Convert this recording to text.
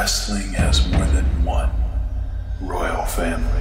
wrestling has more than one royal family.